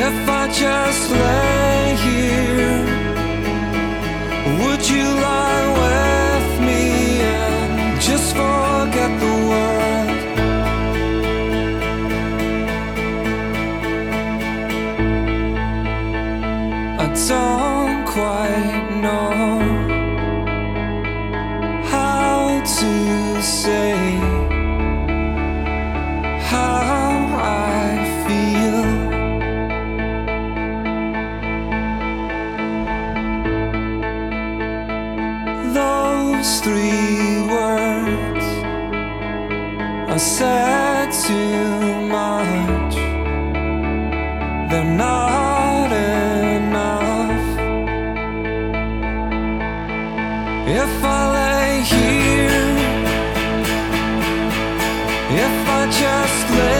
if I just lay here, would you lie with me and just forget the world? I don't quite know how to say Three words are said too much. They're not enough. If I lay here, if I just lay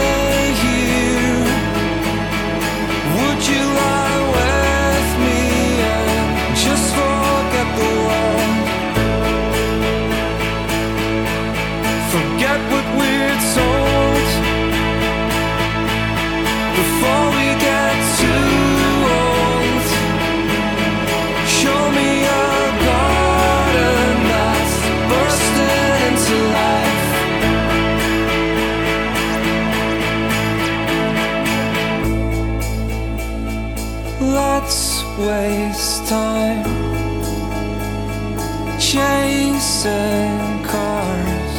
waste time chasing cars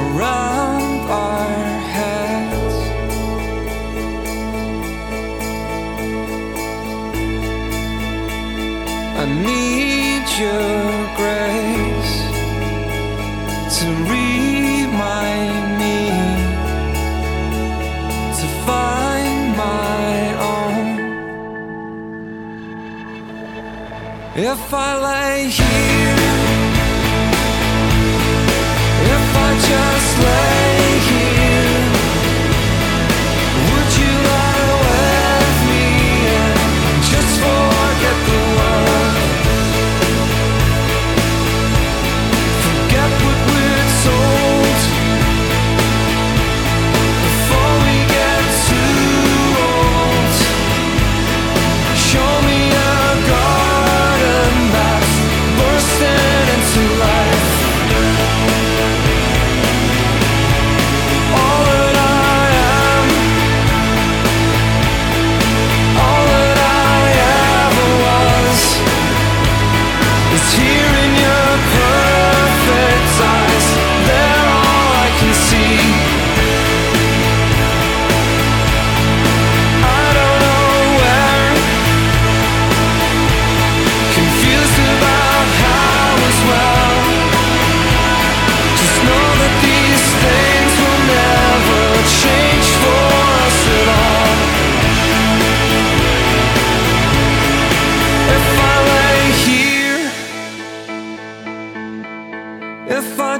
around our heads. I need your grace to remind me to find If I lay here, if I just lay